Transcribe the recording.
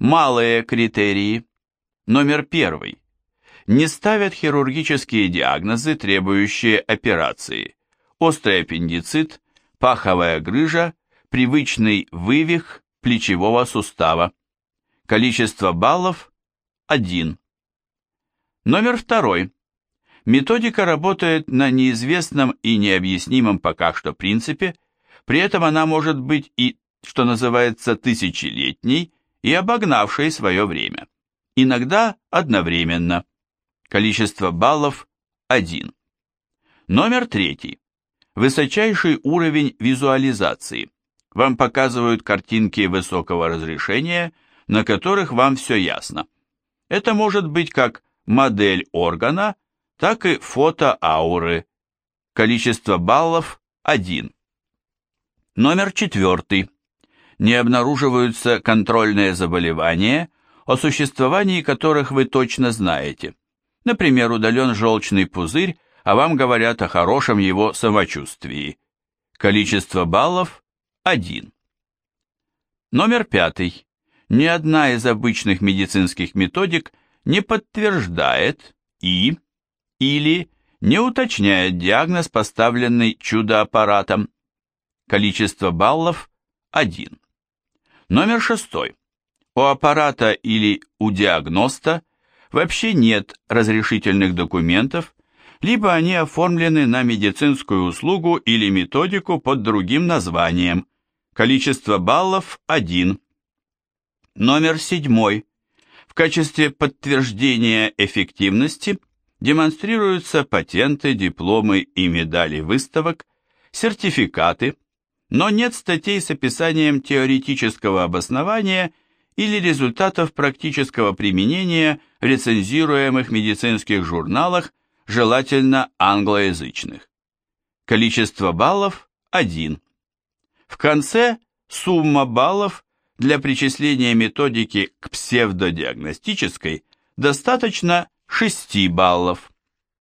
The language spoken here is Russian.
Малые критерии. Номер первый. Не ставят хирургические диагнозы, требующие операции. Острый аппендицит, паховая грыжа, привычный вывих плечевого сустава. Количество баллов – 1. Номер второй. Методика работает на неизвестном и необъяснимом пока что принципе, при этом она может быть и, что называется, тысячелетней и обогнавшей свое время. Иногда одновременно. Количество баллов – 1. Номер третий. Высочайший уровень визуализации. Вам показывают картинки высокого разрешения, на которых вам все ясно. Это может быть как модель органа, так и фото ауры. Количество баллов – 1. Номер четвертый. Не обнаруживаются контрольные заболевания, о существовании которых вы точно знаете. Например, удален желчный пузырь, а вам говорят о хорошем его самочувствии. Количество баллов – 1. Номер пятый. Ни одна из обычных медицинских методик не подтверждает и или не уточняет диагноз, поставленный чудо-аппаратом. Количество баллов – 1. Номер шестой. У аппарата или у диагноста вообще нет разрешительных документов, либо они оформлены на медицинскую услугу или методику под другим названием. Количество баллов – 1. Номер седьмой. В качестве подтверждения эффективности демонстрируются патенты, дипломы и медали выставок, сертификаты, но нет статей с описанием теоретического обоснования или результатов практического применения в рецензируемых медицинских журналах, желательно англоязычных. Количество баллов – 1. В конце сумма баллов для причисления методики к псевдодиагностической достаточно 6 баллов.